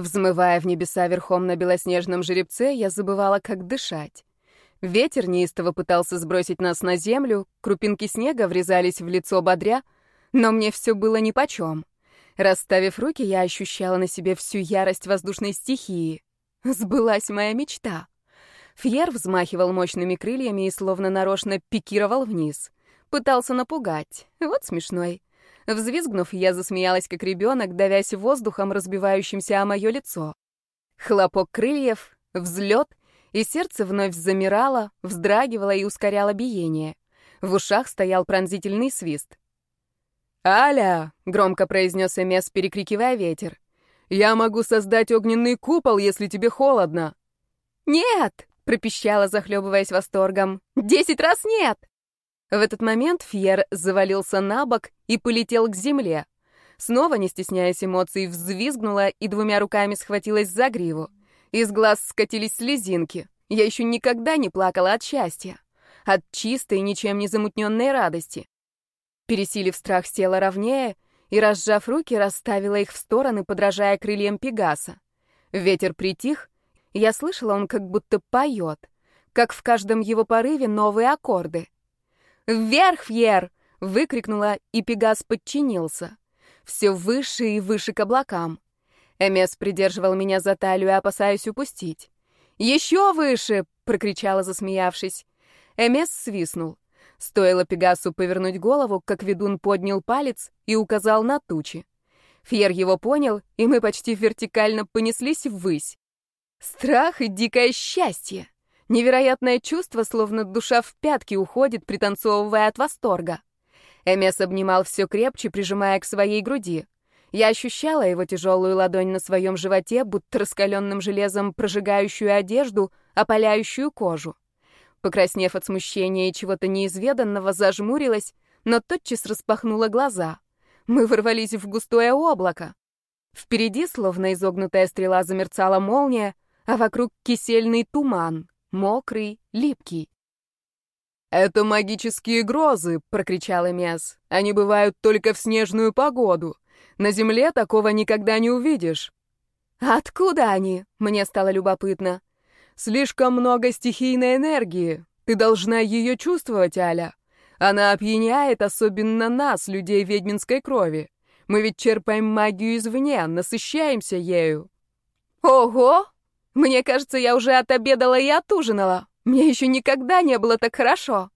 Взмывая в небеса верхом на белоснежном жеребце, я забывала, как дышать. Ветер неистово пытался сбросить нас на землю, крупинки снега врезались в лицо бодря, но мне все было нипочем. Расставив руки, я ощущала на себе всю ярость воздушной стихии. Сбылась моя мечта. Фьер взмахивал мощными крыльями и словно нарочно пикировал вниз. Пытался напугать. Вот смешной. Взвизгнув, я засмеялась, как ребенок, давясь воздухом, разбивающимся о мое лицо. Хлопок крыльев, взлет, и сердце вновь замирало, вздрагивало и ускоряло биение. В ушах стоял пронзительный свист. «Аля!» — громко произнес Эмес, перекрикивая ветер. «Я могу создать огненный купол, если тебе холодно!» «Нет!» — пропищала, захлебываясь восторгом. «Десять раз нет!» В этот момент Фьер завалился на бок и полетел к земле. Снова, не стесняясь эмоций, взвизгнула и двумя руками схватилась за гриву. Из глаз скатились слезинки. Я еще никогда не плакала от счастья. От чистой, ничем не замутненной радости. Пересилив страх, села ровнее и, разжав руки, расставила их в стороны, подражая крыльям Пегаса. Ветер притих, я слышала, он как будто поет, как в каждом его порыве новые аккорды. «Вверх, Фьер!» — выкрикнула, и Пегас подчинился. Все выше и выше к облакам. Эмес придерживал меня за талию, опасаясь упустить. «Еще выше!» — прокричала, засмеявшись. Эмес свистнул. Стоило Пегасу повернуть голову, как ведун поднял палец и указал на тучи. Фьер его понял, и мы почти вертикально понеслись ввысь. Страх и дикое счастье. Невероятное чувство, словно душа в пятки уходит, пританцовывая от восторга. Эмес обнимал все крепче, прижимая к своей груди. Я ощущала его тяжелую ладонь на своем животе, будто раскаленным железом прожигающую одежду, опаляющую кожу. Покраснев от смущения и чего-то неизведанного, зажмурилась, но тотчас распахнула глаза. Мы ворвались в густое облако. Впереди, словно изогнутая стрела, замерцала молния, а вокруг кисельный туман мокрый, липкий. «Это магические грозы!» — прокричал Эмиас. «Они бывают только в снежную погоду. На земле такого никогда не увидишь». «Откуда они?» — мне стало любопытно. «Слишком много стихийной энергии. Ты должна ее чувствовать, Аля. Она опьяняет особенно нас, людей ведьминской крови. Мы ведь черпаем магию извне, насыщаемся ею». «Ого!» Мне кажется, я уже отобедала и отужинала. Мне еще никогда не было так хорошо.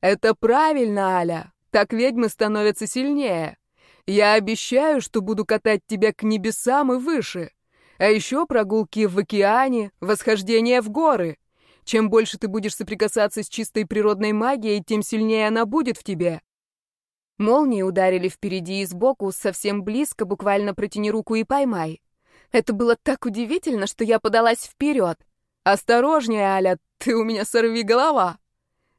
Это правильно, Аля. Так ведьмы становятся сильнее. Я обещаю, что буду катать тебя к небесам и выше. А еще прогулки в океане, восхождение в горы. Чем больше ты будешь соприкасаться с чистой природной магией, тем сильнее она будет в тебе. Молнии ударили впереди и сбоку, совсем близко, буквально протяни руку и поймай. Это было так удивительно, что я подалась вперед. «Осторожнее, Аля, ты у меня сорви голова!»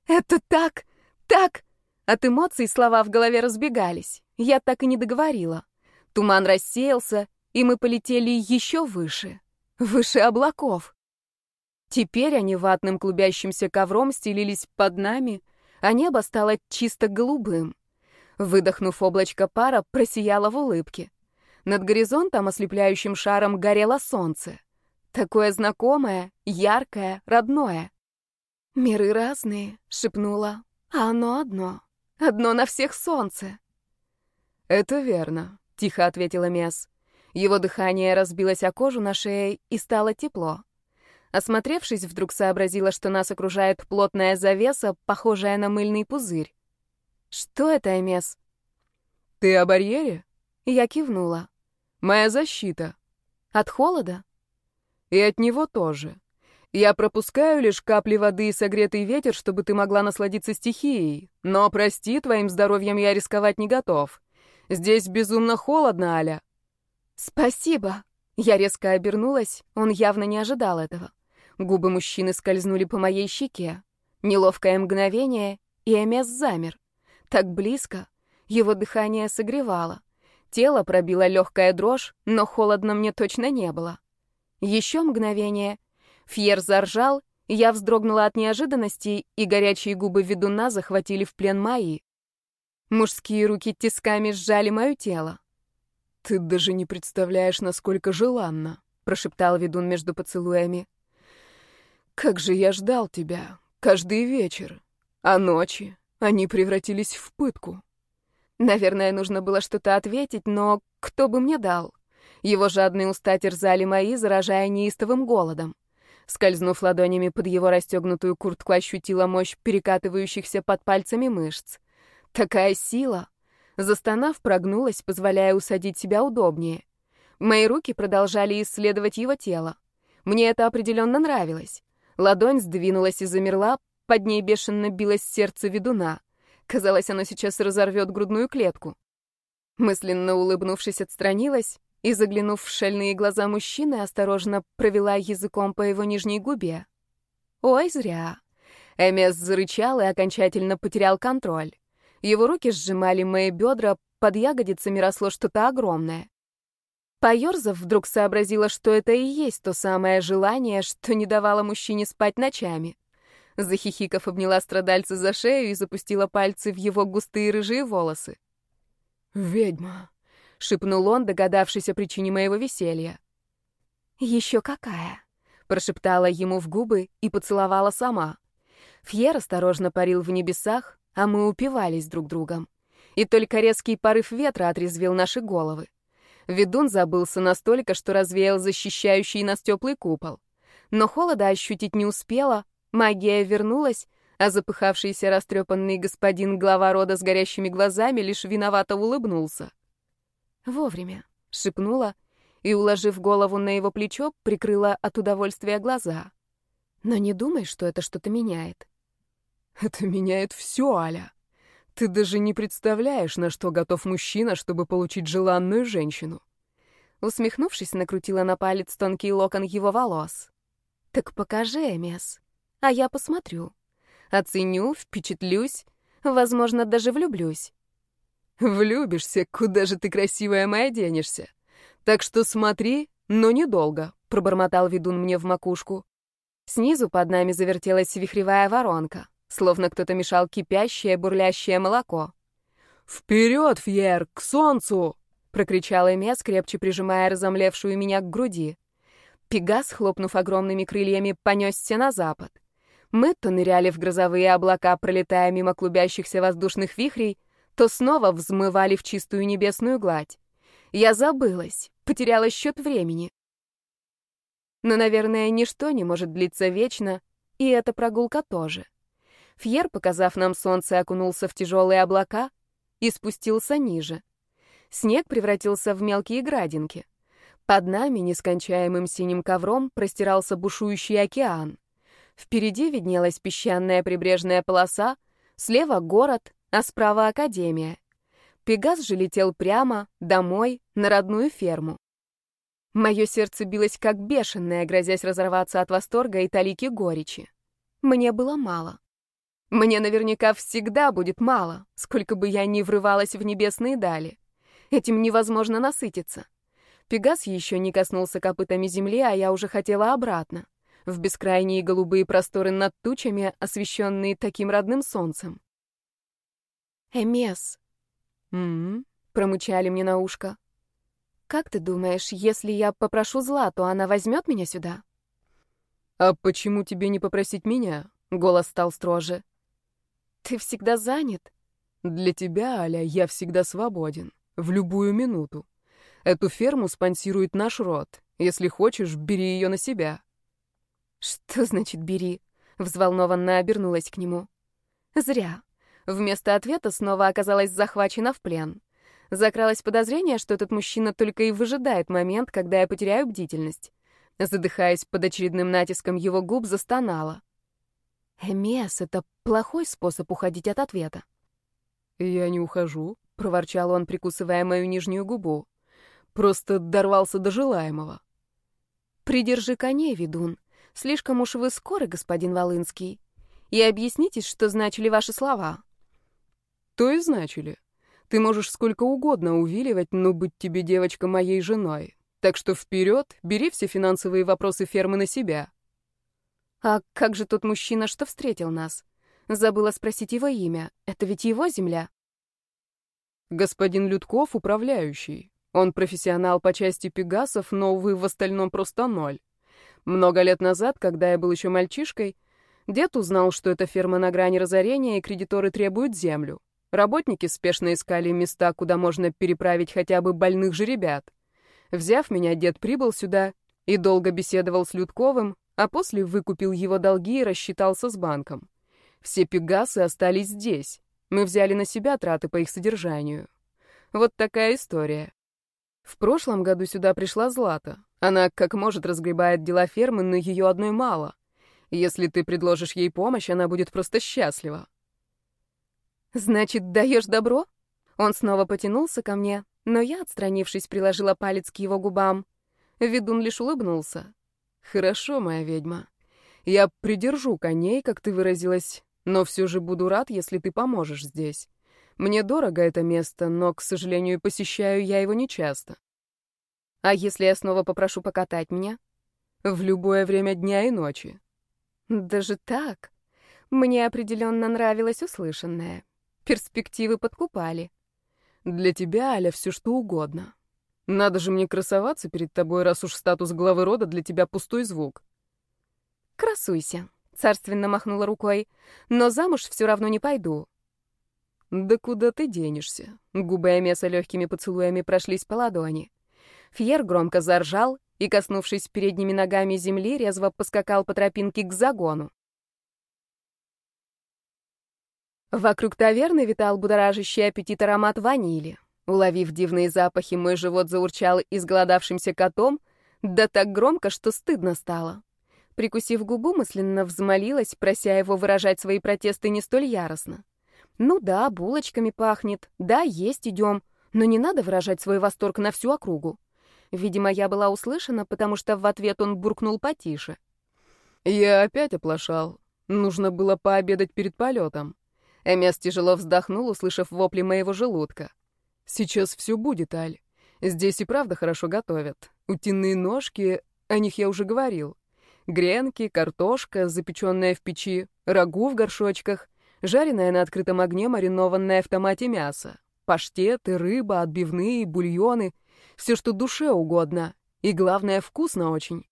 «Это так, так...» От эмоций слова в голове разбегались. Я так и не договорила. Туман рассеялся, и мы полетели еще выше. Выше облаков. Теперь они ватным клубящимся ковром стелились под нами, а небо стало чисто голубым. Выдохнув облачко пара, просияло в улыбке. Над горизонтом ослепляющим шаром горело солнце. Такое знакомое, яркое, родное. «Миры разные», — шепнула, — «а оно одно. Одно на всех солнце». «Это верно», — тихо ответила Мес. Его дыхание разбилось о кожу на шее, и стало тепло. Осмотревшись, вдруг сообразила, что нас окружает плотная завеса, похожая на мыльный пузырь. «Что это, Эмес?» «Ты о барьере?» Я кивнула. Моя защита. От холода? И от него тоже. Я пропускаю лишь капли воды и согретый ветер, чтобы ты могла насладиться стихией. Но, прости, твоим здоровьем я рисковать не готов. Здесь безумно холодно, Аля. Спасибо. Я резко обернулась, он явно не ожидал этого. Губы мужчины скользнули по моей щеке. Неловкое мгновение, и Эмес замер. Так близко. Его дыхание согревало. Тело пробило легкая дрожь, но холодно мне точно не было. Еще мгновение. Фьер заржал, я вздрогнула от неожиданности, и горячие губы ведуна захватили в плен мои. Мужские руки тисками сжали мое тело. ты даже не представляешь, насколько желанно», — прошептал ведун между поцелуями. «Как же я ждал тебя, каждый вечер, а ночи, они превратились в пытку». Наверное, нужно было что-то ответить, но кто бы мне дал? Его жадные уста терзали мои, заражая неистовым голодом. Скользнув ладонями под его расстегнутую куртку, ощутила мощь перекатывающихся под пальцами мышц. Такая сила! Застонав, прогнулась, позволяя усадить себя удобнее. Мои руки продолжали исследовать его тело. Мне это определенно нравилось. Ладонь сдвинулась и замерла, под ней бешено билось сердце ведуна. Казалось, оно сейчас разорвет грудную клетку. Мысленно улыбнувшись, отстранилась и, заглянув в шальные глаза мужчины, осторожно провела языком по его нижней губе. Ой, зря. Эмес зарычал и окончательно потерял контроль. Его руки сжимали мои бедра, под ягодицами росло что-то огромное. Поерзав, вдруг сообразила, что это и есть то самое желание, что не давало мужчине спать ночами. Захихиков обняла страдальца за шею и запустила пальцы в его густые рыжие волосы. «Ведьма», — шепнул он, догадавшись о причине моего веселья. «Еще какая?» — прошептала ему в губы и поцеловала сама. Фьер осторожно парил в небесах, а мы упивались друг другом. И только резкий порыв ветра отрезвил наши головы. Ведун забылся настолько, что развеял защищающий нас теплый купол. Но холода ощутить не успела, магия вернулась, а запыхавшийся растрепанный господин глава рода с горящими глазами лишь виновато улыбнулся. «Вовремя», — шепнула, и, уложив голову на его плечо, прикрыла от удовольствия глаза. «Но не думай, что это что-то меняет. Это меняет все, Аля. Ты даже не представляешь, на что готов мужчина, чтобы получить желанную женщину. Усмехнувшись, накрутила на палец тонкий локон его волос. Так покажи, Эмес, а я посмотрю. Оценю, впечатлюсь, возможно, даже влюблюсь. Влюбишься, куда же ты красивая моя денешься. Так что смотри, но недолго, пробормотал ведун мне в макушку. Снизу под нами завертелась вихревая воронка словно кто-то мешал кипящее, бурлящее молоко. «Вперед, Фьер, к солнцу!» — прокричал Эмес, крепче прижимая разомлевшую меня к груди. Пегас, хлопнув огромными крыльями, понесся на запад. Мы то ныряли в грозовые облака, пролетая мимо клубящихся воздушных вихрей, то снова взмывали в чистую небесную гладь. Я забылась, потеряла счет времени. Но, наверное, ничто не может длиться вечно, и эта прогулка тоже. Фьер, показав нам солнце, окунулся в тяжелые облака и спустился ниже. Снег превратился в мелкие градинки. Под нами, нескончаемым синим ковром, простирался бушующий океан. Впереди виднелась песчаная прибрежная полоса, слева — город, а справа — академия. Пегас же летел прямо, домой, на родную ферму. Мое сердце билось как бешеное, грозясь разорваться от восторга и талики горечи. Мне было мало. Мне наверняка всегда будет мало, сколько бы я ни врывалась в небесные дали. Этим невозможно насытиться. Пегас еще не коснулся копытами земли, а я уже хотела обратно, в бескрайние голубые просторы над тучами, освещенные таким родным солнцем. «Эмес», «М-м-м», промычали мне на ушко. «Как ты думаешь, если я попрошу зла, то она возьмет меня сюда?» «А почему тебе не попросить меня?» — голос стал строже. Ты всегда занят. Для тебя, Аля, я всегда свободен. В любую минуту. Эту ферму спонсирует наш род. Если хочешь, бери ее на себя. Что значит «бери»? Взволнованно обернулась к нему. Зря. Вместо ответа снова оказалась захвачена в плен. Закралось подозрение, что этот мужчина только и выжидает момент, когда я потеряю бдительность. Задыхаясь под очередным натиском его губ, застонала. «Эмес, это плохой способ уходить от ответа». «Я не ухожу», — проворчал он, прикусывая мою нижнюю губу. «Просто дорвался до желаемого». «Придержи коней, ведун. Слишком уж вы скоры, господин Волынский. И объяснитесь, что значили ваши слова». «То и значили. Ты можешь сколько угодно увиливать, но быть тебе, девочка, моей женой. Так что вперед, бери все финансовые вопросы фермы на себя». А как же тот мужчина, что встретил нас? Забыла спросить его имя. Это ведь его земля. Господин Людков, управляющий. Он профессионал по части пегасов, но, увы, в остальном просто ноль. Много лет назад, когда я был еще мальчишкой, дед узнал, что эта ферма на грани разорения, и кредиторы требуют землю. Работники спешно искали места, куда можно переправить хотя бы больных же ребят. Взяв меня, дед прибыл сюда и долго беседовал с Людковым, а после выкупил его долги и рассчитался с банком. Все пегасы остались здесь. Мы взяли на себя траты по их содержанию. Вот такая история. В прошлом году сюда пришла Злата. Она как может разгребает дела фермы, но ее одной мало. Если ты предложишь ей помощь, она будет просто счастлива. «Значит, даешь добро?» Он снова потянулся ко мне, но я, отстранившись, приложила палец к его губам. Ведун лишь улыбнулся. «Хорошо, моя ведьма. Я придержу коней, как ты выразилась, но все же буду рад, если ты поможешь здесь. Мне дорого это место, но, к сожалению, посещаю я его нечасто». «А если я снова попрошу покатать меня?» «В любое время дня и ночи». «Даже так?» Мне определенно нравилось услышанное. Перспективы подкупали. Для тебя, Аля, все что угодно. Надо же мне красоваться перед тобой, раз уж статус главы рода для тебя пустой звук. Красуйся, царственно махнула рукой, но замуж все равно не пойду. Да куда ты денешься? Губы Амеса легкими поцелуями прошлись по ладони. Фьер громко заржал и, коснувшись передними ногами земли, резво поскакал по тропинке к загону. Вокруг таверны витал будоражащий аппетит аромат ванили. Уловив дивные запахи, мой живот заурчал изголодавшимся котом, да так громко, что стыдно стало. Прикусив губу, мысленно взмолилась, прося его выражать свои протесты не столь яростно. «Ну да, булочками пахнет, да, есть идем, но не надо выражать свой восторг на всю округу». Видимо, я была услышана, потому что в ответ он буркнул потише. «Я опять оплошал. Нужно было пообедать перед полетом. Эмес тяжело вздохнул, услышав вопли моего желудка. «Сейчас все будет, Аль. Здесь и правда хорошо готовят. Утиные ножки, о них я уже говорил. Гренки, картошка, запеченная в печи, рагу в горшочках, жареное на открытом огне маринованное в томате мясо, паштеты, рыба, отбивные, бульоны. Все, что душе угодно. И главное, вкусно очень».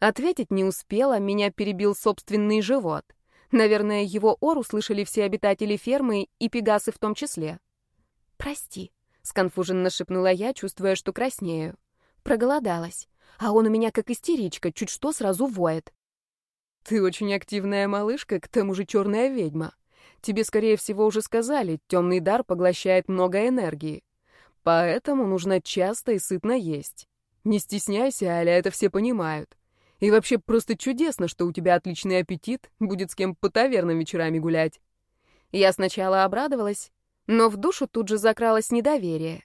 Ответить не успела, меня перебил собственный живот. Наверное, его ор услышали все обитатели фермы и пегасы в том числе. «Прости», — сконфуженно шепнула я, чувствуя, что краснею. Проголодалась. А он у меня как истеричка, чуть что сразу воет. «Ты очень активная малышка, к тому же черная ведьма. Тебе, скорее всего, уже сказали, темный дар поглощает много энергии. Поэтому нужно часто и сытно есть. Не стесняйся, Аля, это все понимают. И вообще просто чудесно, что у тебя отличный аппетит, будет с кем по тавернам вечерами гулять. Я сначала обрадовалась, но в душу тут же закралось недоверие.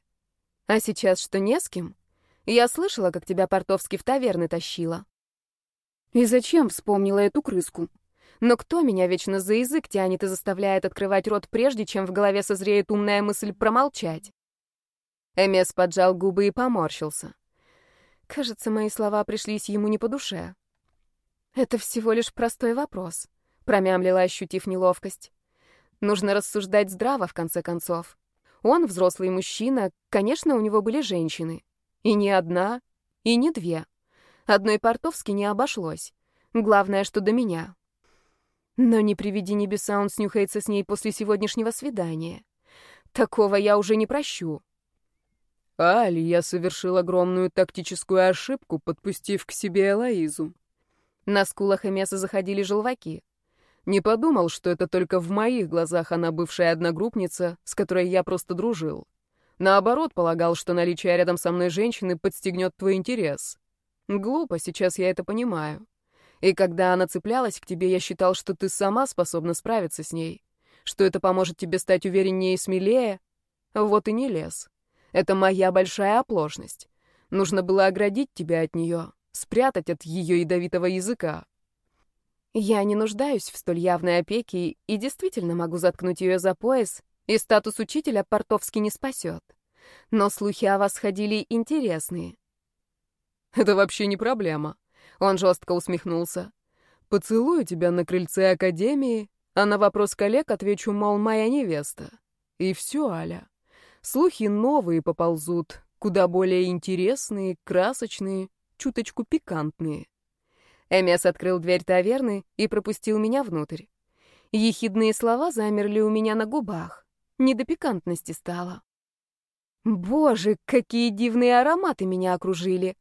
А сейчас что не с кем? Я слышала, как тебя Портовский в таверны тащила. И зачем вспомнила эту крыску? Но кто меня вечно за язык тянет и заставляет открывать рот, прежде чем в голове созреет умная мысль промолчать? Эмес поджал губы и поморщился. Кажется, мои слова пришлись ему не по душе. «Это всего лишь простой вопрос», — промямлила, ощутив неловкость. «Нужно рассуждать здраво, в конце концов. Он взрослый мужчина, конечно, у него были женщины. И не одна, и не две. Одной Портовски не обошлось. Главное, что до меня. Но не приведи небеса, он снюхается с ней после сегодняшнего свидания. Такого я уже не прощу. Али, я совершил огромную тактическую ошибку, подпустив к себе Элоизу. На скулах Эмеса заходили желваки. Не подумал, что это только в моих глазах она бывшая одногруппница, с которой я просто дружил. Наоборот, полагал, что наличие рядом со мной женщины подстегнет твой интерес. Глупо, сейчас я это понимаю. И когда она цеплялась к тебе, я считал, что ты сама способна справиться с ней, что это поможет тебе стать увереннее и смелее. Вот и не лез. Это моя большая оплошность. Нужно было оградить тебя от нее, спрятать от ее ядовитого языка. Я не нуждаюсь в столь явной опеке и действительно могу заткнуть ее за пояс, и статус учителя Портовский не спасет. Но слухи о вас ходили интересные. Это вообще не проблема. Он жестко усмехнулся. Поцелую тебя на крыльце академии, а на вопрос коллег отвечу, мол, моя невеста. И все, Аля. Слухи новые поползут. куда более интересные, красочные, чуточку пикантные. Эмес открыл дверь таверны и пропустил меня внутрь. Ехидные слова замерли у меня на губах. Не до пикантности стало. Боже, какие дивные ароматы меня окружили.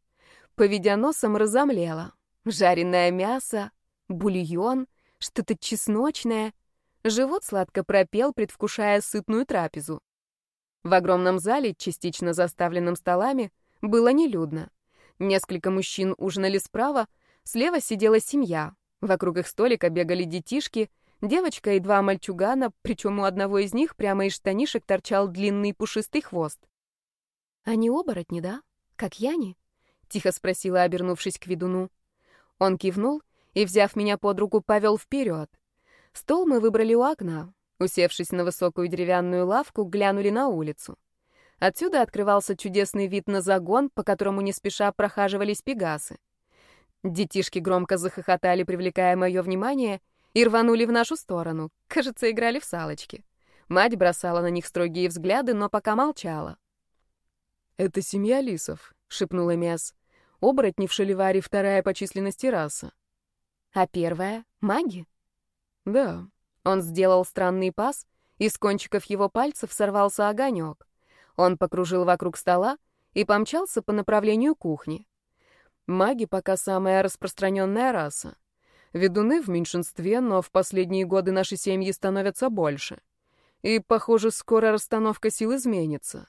Поведя носом, разомлела. Жареное мясо, бульон, что-то чесночное. Живот сладко пропел, предвкушая сытную трапезу. В огромном зале, частично заставленном столами, было нелюдно. Несколько мужчин ужинали справа, слева сидела семья. Вокруг их столика бегали детишки, девочка и два мальчугана, причем у одного из них прямо из штанишек торчал длинный пушистый хвост. «Они оборотни, да? Как Яни?» — тихо спросила, обернувшись к ведуну. Он кивнул и, взяв меня под руку, повел вперед. Стол мы выбрали у окна. Усевшись на высокую деревянную лавку, глянули на улицу. Отсюда открывался чудесный вид на загон, по которому не спеша прохаживались пегасы. Детишки громко захохотали, привлекая мое внимание, и рванули в нашу сторону. Кажется, играли в салочки. Мать бросала на них строгие взгляды, но пока молчала. «Это семья лисов», — шепнула Мес. «Оборотни в Шаливаре вторая по численности раса». «А первая — маги?» «Да». Он сделал странный пас, и с кончиков его пальцев сорвался огонек. Он покружил вокруг стола и помчался по направлению кухни. Маги пока самая распространенная раса. Ведуны в меньшинстве, но в последние годы наши семьи становятся больше. И, похоже, скоро расстановка сил изменится.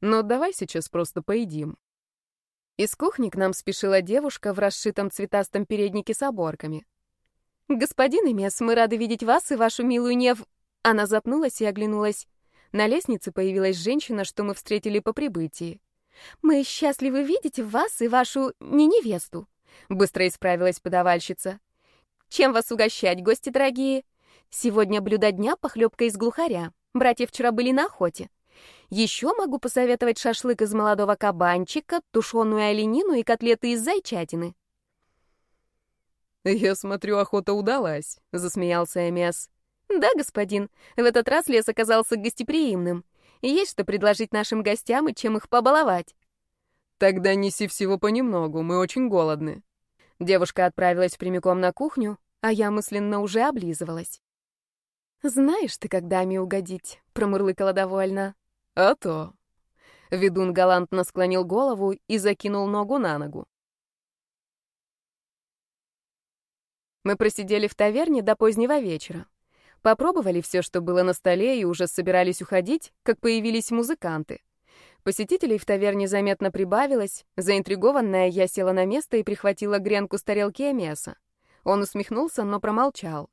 Но давай сейчас просто поедим. Из кухни к нам спешила девушка в расшитом цветастом переднике с оборками. «Господин Эмес, мы рады видеть вас и вашу милую нев...» Она запнулась и оглянулась. На лестнице появилась женщина, что мы встретили по прибытии. «Мы счастливы видеть вас и вашу... не невесту», — быстро исправилась подавальщица. «Чем вас угощать, гости дорогие? Сегодня блюдо дня — похлебка из глухаря. Братья вчера были на охоте. Еще могу посоветовать шашлык из молодого кабанчика, тушеную оленину и котлеты из зайчатины. «Я смотрю, охота удалась», — засмеялся Эмиас. «Да, господин, в этот раз лес оказался гостеприимным. Есть что предложить нашим гостям и чем их побаловать». «Тогда неси всего понемногу, мы очень голодны». Девушка отправилась прямиком на кухню, а я мысленно уже облизывалась. «Знаешь ты, как даме угодить», — промурлыкала довольно. «А то». Ведун галантно склонил голову и закинул ногу на ногу. Мы просидели в таверне до позднего вечера. Попробовали все, что было на столе, и уже собирались уходить, как появились музыканты. Посетителей в таверне заметно прибавилось. Заинтригованная, я села на место и прихватила гренку с тарелки мяса. Он усмехнулся, но промолчал.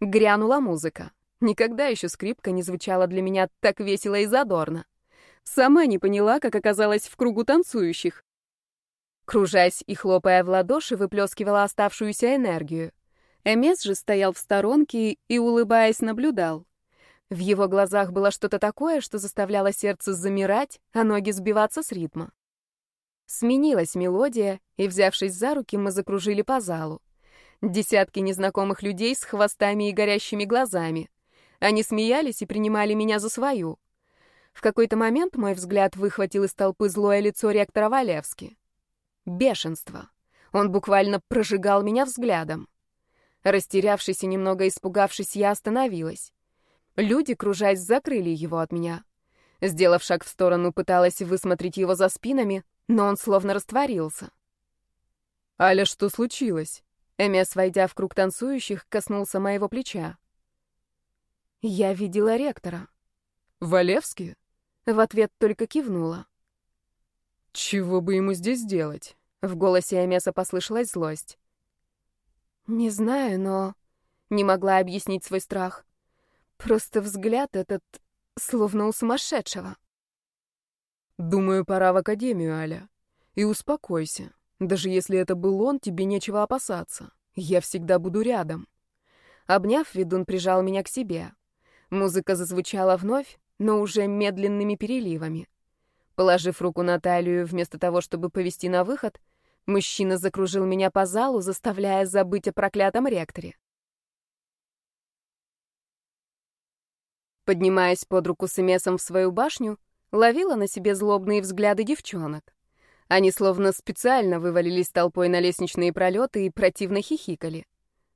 Грянула музыка. Никогда еще скрипка не звучала для меня так весело и задорно. Сама не поняла, как оказалась в кругу танцующих. Кружась и хлопая в ладоши, выплескивала оставшуюся энергию. Эмес же стоял в сторонке и, улыбаясь, наблюдал. В его глазах было что-то такое, что заставляло сердце замирать, а ноги сбиваться с ритма. Сменилась мелодия, и, взявшись за руки, мы закружили по залу. Десятки незнакомых людей с хвостами и горящими глазами. Они смеялись и принимали меня за свою. В какой-то момент мой взгляд выхватил из толпы злое лицо ректора Валевски. Бешенство. Он буквально прожигал меня взглядом. Растерявшись и немного испугавшись, я остановилась. Люди, кружась, закрыли его от меня. Сделав шаг в сторону, пыталась высмотреть его за спинами, но он словно растворился. «Аля, что случилось?» Эмес, войдя в круг танцующих, коснулся моего плеча. Я видела ректора. Валевски? В ответ только кивнула. Чего бы ему здесь делать? В голосе Амеса послышалась злость. Не знаю, но не могла объяснить свой страх. Просто взгляд этот словно у сумасшедшего. Думаю, пора в академию, Аля. И успокойся. Даже если это был он, тебе нечего опасаться. Я всегда буду рядом. Обняв, ведун прижал меня к себе. Музыка зазвучала вновь, но уже медленными переливами. Положив руку на талию, вместо того, чтобы повести на выход, мужчина закружил меня по залу, заставляя забыть о проклятом ректоре. Поднимаясь под руку с Эмесом в свою башню, ловила на себе злобные взгляды девчонок. Они словно специально вывалились толпой на лестничные пролеты и противно хихикали.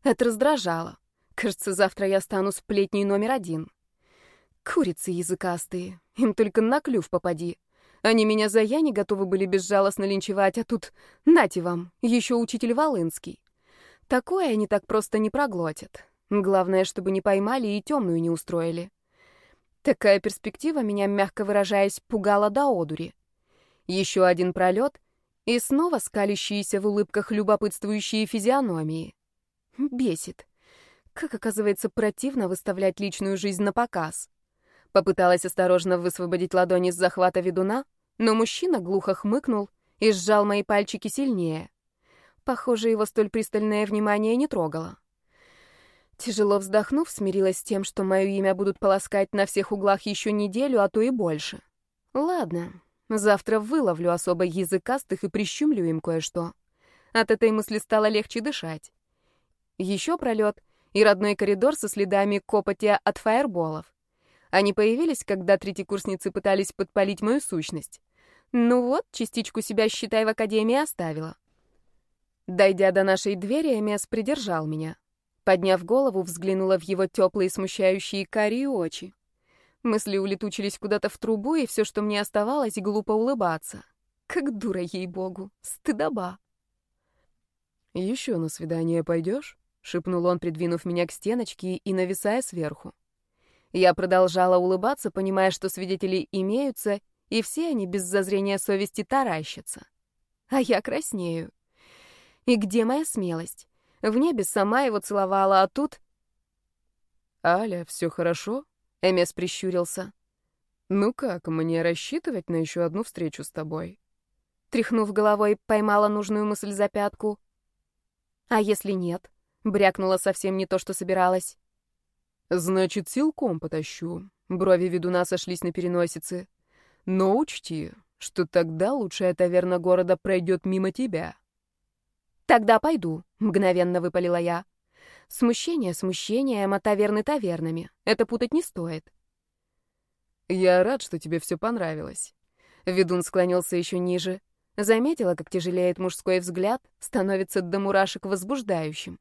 Это раздражало. Кажется, завтра я стану сплетней номер один. Курицы языкастые, им только на клюв попади. Они меня за я не готовы были безжалостно линчевать, а тут, нате вам, еще учитель Волынский. Такое они так просто не проглотят. Главное, чтобы не поймали и темную не устроили. Такая перспектива меня, мягко выражаясь, пугала до одури. Еще один пролет, и снова скалящиеся в улыбках любопытствующие физиономии. Бесит. Как оказывается, противно выставлять личную жизнь на показ. Попыталась осторожно высвободить ладони с захвата ведуна, но мужчина глухо хмыкнул и сжал мои пальчики сильнее. Похоже, его столь пристальное внимание не трогало. Тяжело вздохнув, смирилась с тем, что мое имя будут полоскать на всех углах еще неделю, а то и больше. Ладно, завтра выловлю особо языкастых и прищумлю им кое-что. От этой мысли стало легче дышать. Еще пролет и родной коридор со следами копоти от фаерболов. Они появились, когда третьекурсницы пытались подпалить мою сущность. Ну вот, частичку себя, считай, в академии оставила. Дойдя до нашей двери, Эмес придержал меня. Подняв голову, взглянула в его теплые, смущающие карие очи. Мысли улетучились куда-то в трубу, и все, что мне оставалось, глупо улыбаться. Как дура, ей-богу, стыдоба. «Еще на свидание пойдешь?» — шепнул он, придвинув меня к стеночке и нависая сверху. Я продолжала улыбаться, понимая, что свидетели имеются, и все они без зазрения совести таращатся. А я краснею. И где моя смелость? В небе сама его целовала, а тут... «Аля, все хорошо?» — Эмес прищурился. «Ну как, мне рассчитывать на еще одну встречу с тобой?» Тряхнув головой, поймала нужную мысль за пятку. «А если нет?» — брякнула совсем не то, что собиралась. «Значит, силком потащу». Брови ведуна сошлись на переносице. «Но учти, что тогда лучшая таверна города пройдет мимо тебя». «Тогда пойду», — мгновенно выпалила я. Смущение смущением, а таверны тавернами. Это путать не стоит. «Я рад, что тебе все понравилось». Ведун склонился еще ниже. Заметила, как тяжелеет мужской взгляд, становится до мурашек возбуждающим.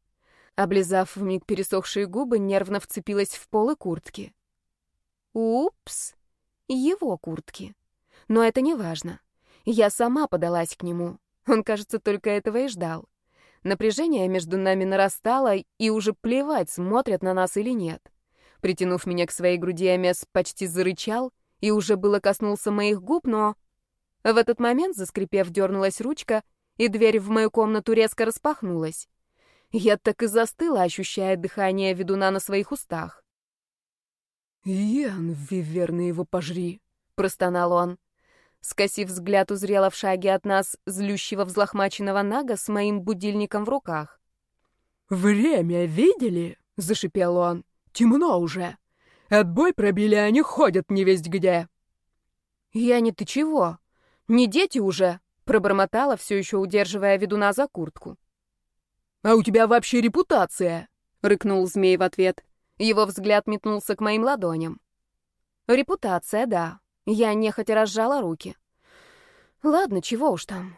Облизав вмиг пересохшие губы, нервно вцепилась в полы куртки. Упс, его куртки. Но это не важно. Я сама подалась к нему. Он, кажется, только этого и ждал. Напряжение между нами нарастало, и уже плевать, смотрят на нас или нет. Притянув меня к своей груди, Амес почти зарычал и уже было коснулся моих губ, но... В этот момент, заскрипев, дернулась ручка, и дверь в мою комнату резко распахнулась. Я так и застыла, ощущая дыхание ведуна на своих устах. «Ян, виверны его пожри!» — простонал он. Скосив взгляд, узрела в шаге от нас злющего взлохмаченного нага с моим будильником в руках. «Время видели?» — зашипел он. «Темно уже. Отбой пробили, они ходят не весть где». «Я не ты чего? Не дети уже?» — пробормотала, все еще удерживая ведуна за куртку. «А у тебя вообще репутация?» — рыкнул змей в ответ. Его взгляд метнулся к моим ладоням. «Репутация, да. Я нехотя разжала руки. Ладно, чего уж там.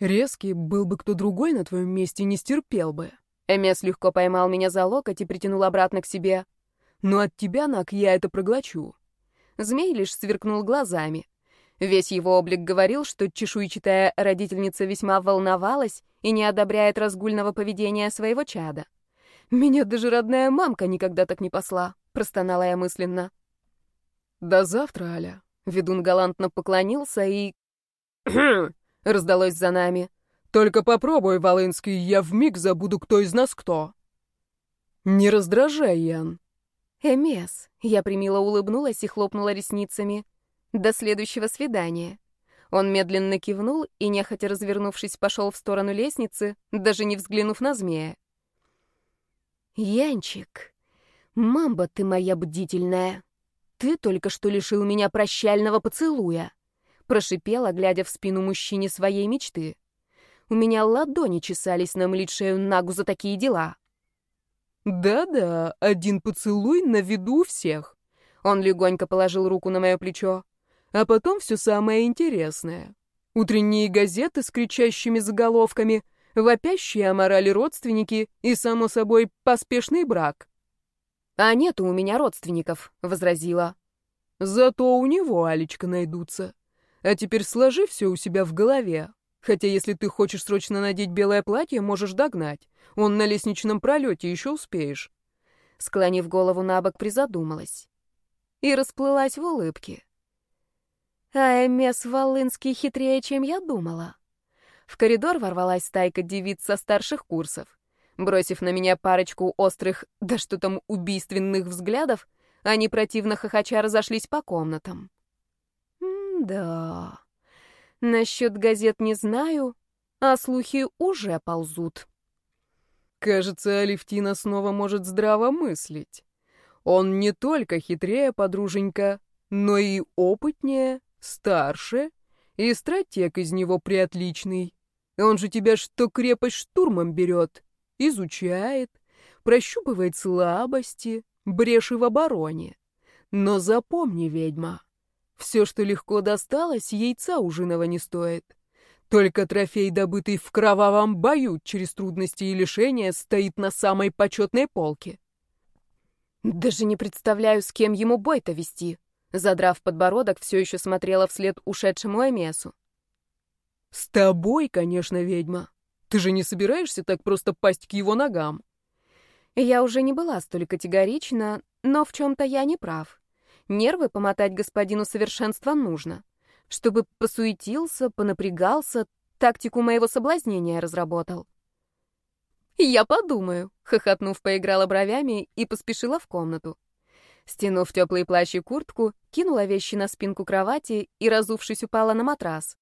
Резкий был бы кто другой на твоем месте, не стерпел бы. Эмес легко поймал меня за локоть и притянул обратно к себе. Но от тебя, Нак, я это проглочу. Змей лишь сверкнул глазами. Весь его облик говорил, что чешуйчатая родительница весьма волновалась и не одобряет разгульного поведения своего чада. «Меня даже родная мамка никогда так не посла», — простонала я мысленно. «До завтра, Аля». Ведун галантно поклонился и... раздалось за нами. «Только попробуй, Волынский, я вмиг забуду, кто из нас кто». «Не раздражай, Ян». «Эмес», — я примило улыбнулась и хлопнула ресницами. «До следующего свидания». Он медленно кивнул и, нехотя развернувшись, пошел в сторону лестницы, даже не взглянув на змея. «Янчик, мамба ты моя бдительная!» «Ты только что лишил меня прощального поцелуя», — прошипела, глядя в спину мужчине своей мечты. «У меня ладони чесались намлить шею Нагу за такие дела». «Да-да, один поцелуй на виду всех». Он легонько положил руку на мое плечо. А потом все самое интересное. Утренние газеты с кричащими заголовками, вопящие о морали родственники и, само собой, поспешный брак. «А нету у меня родственников», — возразила. «Зато у него, Алечка, найдутся. А теперь сложи все у себя в голове. Хотя если ты хочешь срочно надеть белое платье, можешь догнать. Он на лестничном пролете, еще успеешь». Склонив голову на бок, призадумалась. И расплылась в улыбке. А Эмес Волынский хитрее, чем я думала. В коридор ворвалась стайка девиц со старших курсов. Бросив на меня парочку острых, да что там, убийственных взглядов, они противно хохоча разошлись по комнатам. М-да. Насчет газет не знаю, а слухи уже ползут. Кажется, Алевтина снова может здраво мыслить. Он не только хитрее, подруженька, но и опытнее, старше, и стратег из него приотличный. Он же тебя что крепость штурмом берет, изучает, прощупывает слабости, бреши в обороне. Но запомни, ведьма, все, что легко досталось, яйца ужиного не стоит. Только трофей, добытый в кровавом бою через трудности и лишения, стоит на самой почетной полке. Даже не представляю, с кем ему бой-то вести. Задрав подбородок, все еще смотрела вслед ушедшему Эмесу. «С тобой, конечно, ведьма. Ты же не собираешься так просто пасть к его ногам?» Я уже не была столь категорична, но в чем-то я не прав. Нервы помотать господину совершенства нужно. Чтобы посуетился, понапрягался, тактику моего соблазнения разработал. «Я подумаю», — хохотнув, поиграла бровями и поспешила в комнату. Стянув теплый плащ и куртку, кинула вещи на спинку кровати и, разувшись, упала на матрас.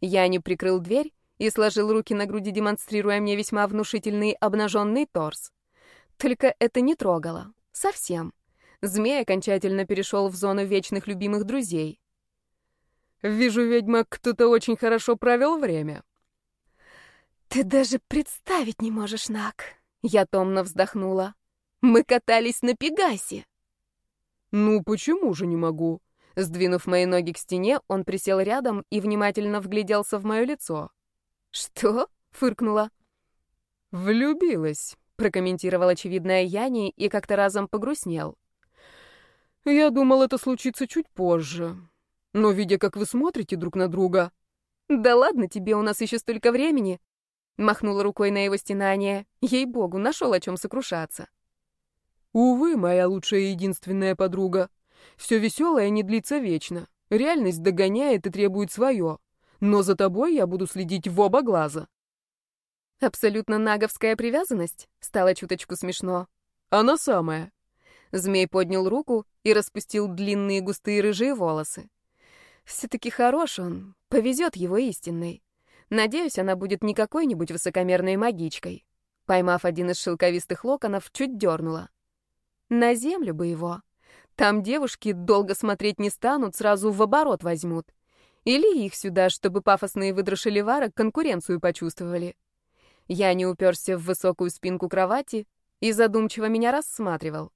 Я не прикрыл дверь и сложил руки на груди, демонстрируя мне весьма внушительный обнаженный торс. Только это не трогало. Совсем. Змей окончательно перешел в зону вечных любимых друзей. «Вижу, ведьма, кто-то очень хорошо провел время». «Ты даже представить не можешь, Нак!» Я томно вздохнула. «Мы катались на Пегасе!» «Ну, почему же не могу?» Сдвинув мои ноги к стене, он присел рядом и внимательно вгляделся в мое лицо. «Что?» — фыркнула. «Влюбилась», — прокомментировал очевидная Яни и как-то разом погрустнел. Я думал, это случится чуть позже. Но, видя, как вы смотрите друг на друга... Да ладно тебе, у нас еще столько времени. Махнула рукой на его стенание. Ей-богу, нашел о чем сокрушаться. Увы, моя лучшая и единственная подруга. Все веселое не длится вечно. Реальность догоняет и требует свое. Но за тобой я буду следить в оба глаза. Абсолютно наговская привязанность? Стало чуточку смешно. Она самая. Змей поднял руку и распустил длинные густые рыжие волосы. Все-таки хорош он, повезет его истинной. Надеюсь, она будет не какой-нибудь высокомерной магичкой. Поймав один из шелковистых локонов, чуть дернула. На землю бы его. Там девушки долго смотреть не станут, сразу в оборот возьмут. Или их сюда, чтобы пафосные выдры Шеливара конкуренцию почувствовали. Я не уперся в высокую спинку кровати и задумчиво меня рассматривал.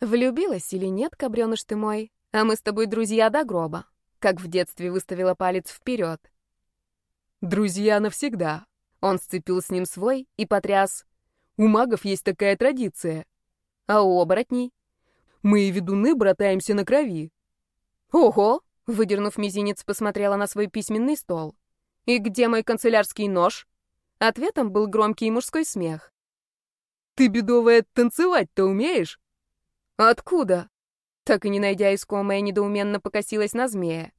Влюбилась или нет, кабреныш ты мой, а мы с тобой друзья до гроба, как в детстве выставила палец вперед. Друзья навсегда. Он сцепил с ним свой и потряс. У магов есть такая традиция. А у оборотней? Мы и ведуны братаемся на крови. Ого! Выдернув мизинец, посмотрела на свой письменный стол. «И где мой канцелярский нож?» Ответом был громкий мужской смех. «Ты, бедовая, танцевать-то умеешь?» «Откуда?» Так и не найдя искомое, недоуменно покосилась на змея.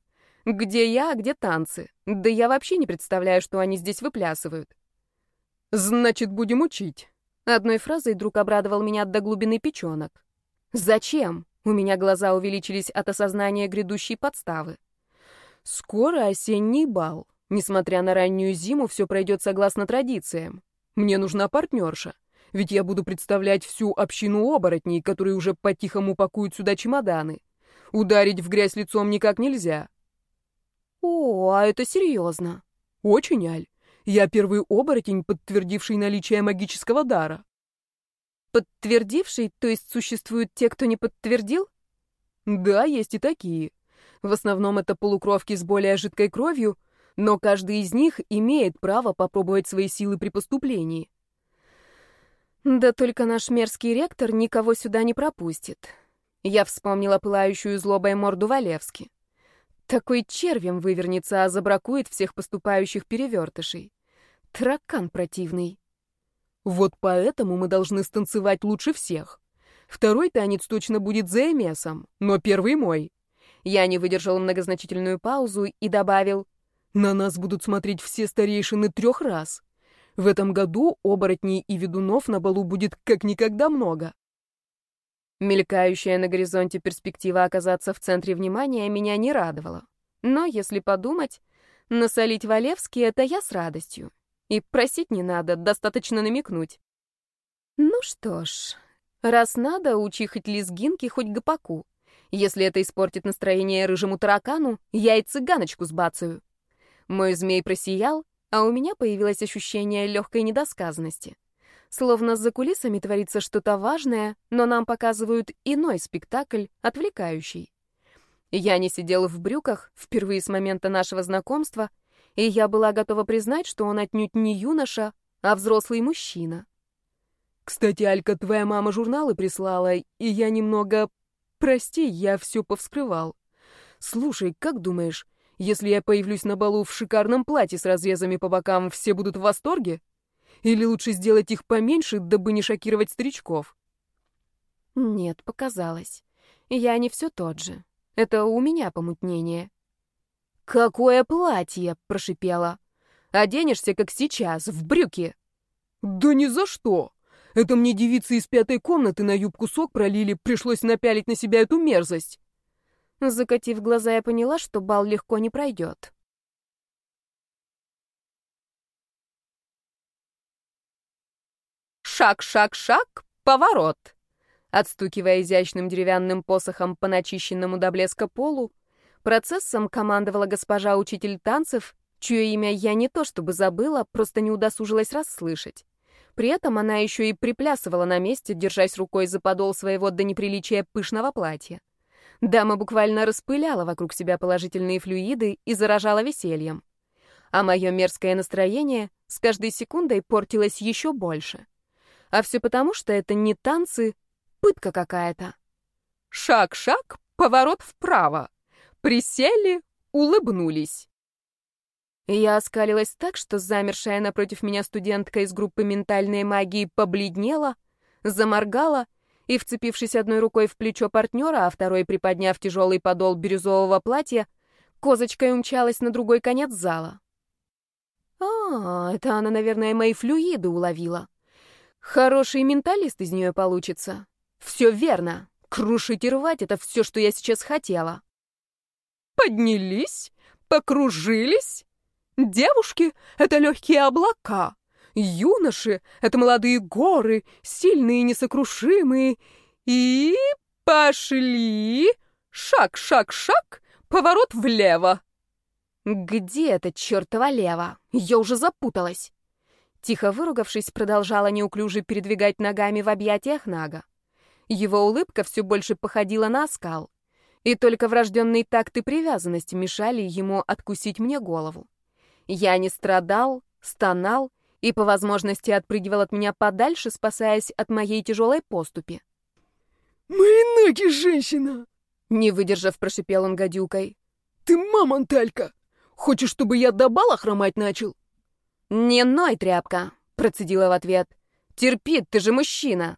«Где я, а где танцы? Да я вообще не представляю, что они здесь выплясывают». «Значит, будем учить». Одной фразой друг обрадовал меня до глубины печенок. «Зачем?» У меня глаза увеличились от осознания грядущей подставы. «Скоро осенний бал. Несмотря на раннюю зиму, все пройдет согласно традициям. Мне нужна партнерша ведь я буду представлять всю общину оборотней, которые уже по-тихому пакуют сюда чемоданы. Ударить в грязь лицом никак нельзя. О, а это серьезно. Очень, Аль. Я первый оборотень, подтвердивший наличие магического дара. Подтвердивший? То есть существуют те, кто не подтвердил? Да, есть и такие. В основном это полукровки с более жидкой кровью, но каждый из них имеет право попробовать свои силы при поступлении. Да только наш мерзкий ректор никого сюда не пропустит. Я вспомнила пылающую злобой морду Валевски. Такой червем вывернется, а забракует всех поступающих перевертышей. Таракан противный. Вот поэтому мы должны станцевать лучше всех. Второй танец точно будет за Эмесом, но первый мой. Я не выдержал многозначительную паузу и добавил, «На нас будут смотреть все старейшины трех раз. В этом году оборотней и ведунов на балу будет как никогда много». Мелькающая на горизонте перспектива оказаться в центре внимания меня не радовала. Но, если подумать, насолить Валевский — это я с радостью. И просить не надо, достаточно намекнуть. Ну что ж, раз надо, учи хоть лезгинки, хоть гопаку. Если это испортит настроение рыжему таракану, я и цыганочку сбацаю. Мой змей просиял, а у меня появилось ощущение легкой недосказанности. Словно за кулисами творится что-то важное, но нам показывают иной спектакль, отвлекающий. Я не сидел в брюках впервые с момента нашего знакомства, и я была готова признать, что он отнюдь не юноша, а взрослый мужчина. «Кстати, Алька, твоя мама журналы прислала, и я немного Прости, я все повскрывал. Слушай, как думаешь, если я появлюсь на балу в шикарном платье с разрезами по бокам, все будут в восторге? Или лучше сделать их поменьше, дабы не шокировать старичков? Нет, показалось. Я не все тот же. Это у меня помутнение. «Какое платье!» — прошипела. «Оденешься, как сейчас, в брюки!» «Да ни за что!» Это мне девицы из пятой комнаты на юбку сок пролили, пришлось напялить на себя эту мерзость. Закатив глаза, я поняла, что бал легко не пройдет. Шаг, шаг, шаг, поворот. Отстукивая изящным деревянным посохом по начищенному до блеска полу, процессом командовала госпожа учитель танцев, чье имя я не то чтобы забыла, просто не удосужилась расслышать. При этом она еще и приплясывала на месте, держась рукой за подол своего до неприличия пышного платья. Дама буквально распыляла вокруг себя положительные флюиды и заражала весельем. А мое мерзкое настроение с каждой секундой портилось еще больше. А все потому, что это не танцы, пытка какая-то. Шаг-шаг, поворот вправо. Присели, улыбнулись. Я оскалилась так, что замершая напротив меня студентка из группы ментальной магии побледнела, заморгала и, вцепившись одной рукой в плечо партнера, а второй приподняв тяжелый подол бирюзового платья, козочкой умчалась на другой конец зала. А, это она, наверное, мои флюиды уловила. Хороший менталист из нее получится. Все верно. Крушить и рвать — это все, что я сейчас хотела. Поднялись, покружились, Девушки — это легкие облака. Юноши — это молодые горы, сильные и несокрушимые. И пошли. Шаг, шаг, шаг, поворот влево. Где это чертова лево? Я уже запуталась. Тихо выругавшись, продолжала неуклюже передвигать ногами в объятиях Нага. Его улыбка все больше походила на оскал. И только врожденный такт и привязанность мешали ему откусить мне голову. Я не страдал, стонал и по возможности отпрыгивал от меня подальше, спасаясь от моей тяжелой поступи. «Мои ноги, женщина!» Не выдержав, прошипел он гадюкой. «Ты мамонталька! Хочешь, чтобы я до бала хромать начал?» «Не ной, тряпка!» — процедила в ответ. «Терпи, ты же мужчина!»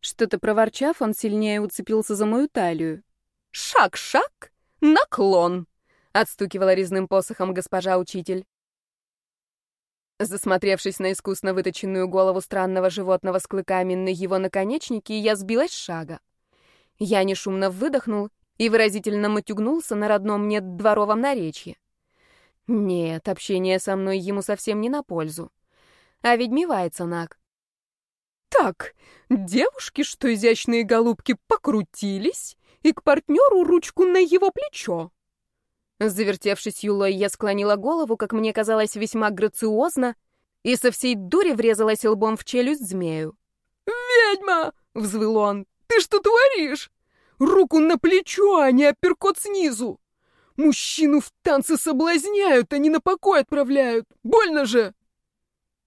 Что-то проворчав, он сильнее уцепился за мою талию. «Шаг-шаг, наклон!» отстукивала резным посохом госпожа учитель. Засмотревшись на искусно выточенную голову странного животного с клыками на его наконечнике, я сбилась с шага. Я нешумно выдохнул и выразительно матюгнулся на родном мне дворовом наречье. Нет, общение со мной ему совсем не на пользу. А ведьмивается Наг. Так, девушки, что изящные голубки, покрутились, и к партнеру ручку на его плечо. Завертевшись юлой, я склонила голову, как мне казалось, весьма грациозно, и со всей дури врезалась лбом в челюсть змею. «Ведьма!» — взвыл он. «Ты что творишь? Руку на плечо, а не апперкот снизу! Мужчину в танцы соблазняют, а не на покой отправляют. Больно же!»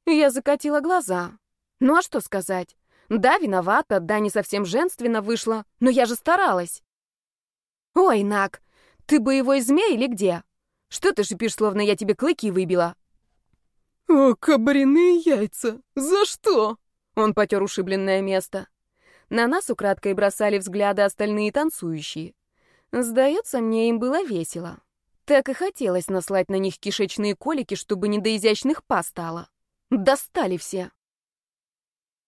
Я закатила глаза. Ну а что сказать? Да, виновата, да, не совсем женственно вышла, но я же старалась. «Ой, Нак, ты боевой змей или где? Что ты шипишь, словно я тебе клыки выбила?» «О, кабриные яйца! За что?» Он потер ушибленное место. На нас украдкой бросали взгляды остальные танцующие. Сдается мне, им было весело. Так и хотелось наслать на них кишечные колики, чтобы не до изящных па стало. Достали все.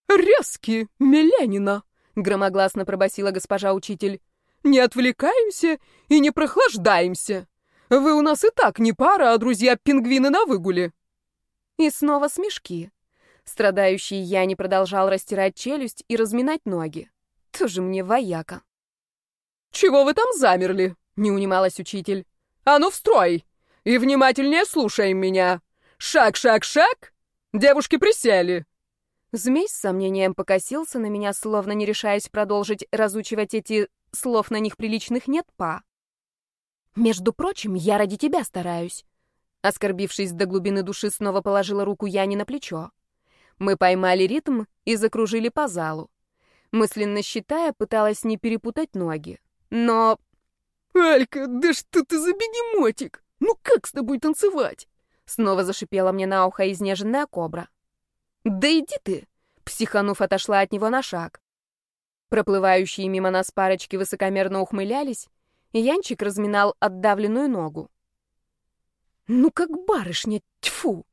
«Резки, Миленина!» — громогласно пробасила госпожа учитель. «Не отвлекаемся и не прохлаждаемся. Вы у нас и так не пара, а друзья-пингвины на выгуле». И снова смешки. Страдающий я не продолжал растирать челюсть и разминать ноги. Тоже мне вояка. «Чего вы там замерли?» — не унималась учитель. «А ну, в строй! И внимательнее слушаем меня! Шаг, шаг, шаг! Девушки присели!» Змей с сомнением покосился на меня, словно не решаясь продолжить разучивать эти слов на них приличных нет па. «Между прочим, я ради тебя стараюсь». Оскорбившись до глубины души, снова положила руку Яне на плечо. Мы поймали ритм и закружили по залу. Мысленно считая, пыталась не перепутать ноги. Но... «Алька, да что ты за бегемотик? Ну как с тобой танцевать?» Снова зашипела мне на ухо изнеженная кобра. «Да иди ты!» Психанув, отошла от него на шаг. Проплывающие мимо нас парочки высокомерно ухмылялись, и Янчик разминал отдавленную ногу. «Ну как барышня, тьфу!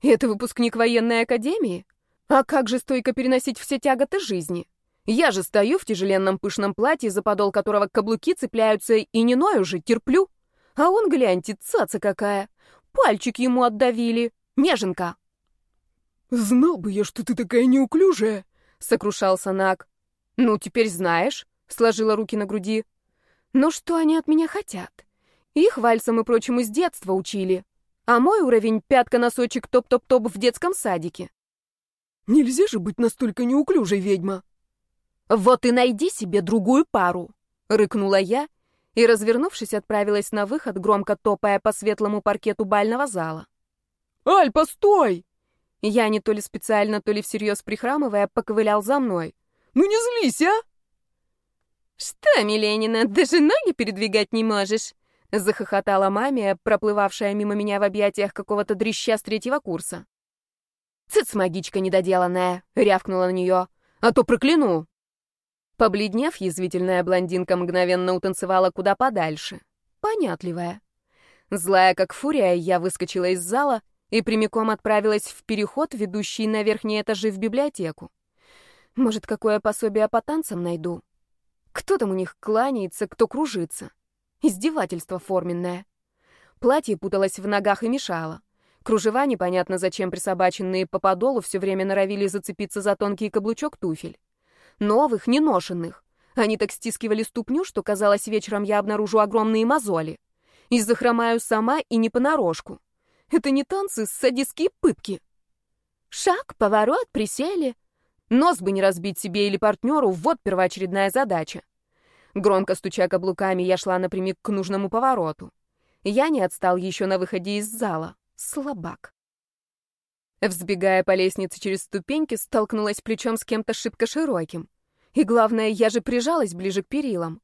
Это выпускник военной академии? А как же стойко переносить все тяготы жизни?» Я же стою в тяжеленном пышном платье, за подол которого каблуки цепляются, и не ною же, терплю. А он, гляньте, цаца какая. Пальчик ему отдавили. Неженка. «Знал бы я, что ты такая неуклюжая», — сокрушался Нак. «Ну, теперь знаешь», — сложила руки на груди. «Ну что они от меня хотят? Их вальсам и прочему с детства учили. А мой уровень — пятка-носочек топ-топ-топ в детском садике». «Нельзя же быть настолько неуклюжей, ведьма», «Вот и найди себе другую пару!» — рыкнула я и, развернувшись, отправилась на выход, громко топая по светлому паркету бального зала. «Аль, постой!» Я не то ли специально, то ли всерьез прихрамывая, поковылял за мной. «Ну не злись, а!» «Что, Миленина, даже ноги передвигать не можешь?» — захохотала мамия, проплывавшая мимо меня в объятиях какого-то дрища с третьего курса. «Цыц, магичка недоделанная!» — рявкнула на нее. «А то прокляну!» Побледнев, язвительная блондинка мгновенно утанцевала куда подальше. Понятливая. Злая как фурия, я выскочила из зала и прямиком отправилась в переход, ведущий на верхние этажи в библиотеку. Может, какое пособие по танцам найду? Кто там у них кланяется, кто кружится? Издевательство форменное. Платье путалось в ногах и мешало. Кружева, непонятно зачем присобаченные по подолу, все время норовили зацепиться за тонкий каблучок туфель новых, неношенных. Они так стискивали ступню, что, казалось, вечером я обнаружу огромные мозоли. И захромаю сама и не понарошку. Это не танцы, садистские пытки. Шаг, поворот, присели. Нос бы не разбить себе или партнеру, вот первоочередная задача. Громко стуча каблуками, я шла напрямик к нужному повороту. Я не отстал еще на выходе из зала. Слабак. Взбегая по лестнице через ступеньки, столкнулась плечом с кем-то шибко широким. И главное, я же прижалась ближе к перилам.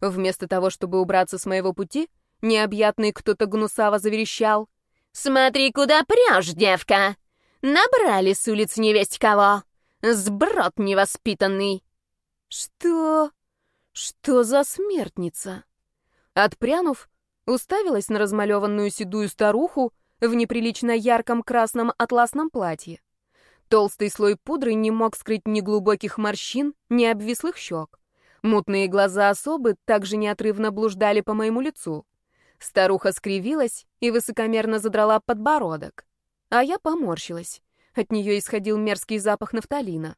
Вместо того, чтобы убраться с моего пути, необъятный кто-то гнусаво заверещал. «Смотри, куда прешь, девка! Набрали с улиц невесть кого! Сброд невоспитанный!» «Что? Что за смертница?» Отпрянув, уставилась на размалеванную седую старуху, в неприлично ярком красном атласном платье. Толстый слой пудры не мог скрыть ни глубоких морщин, ни обвислых щек. Мутные глаза особы также неотрывно блуждали по моему лицу. Старуха скривилась и высокомерно задрала подбородок. А я поморщилась. От нее исходил мерзкий запах нафталина.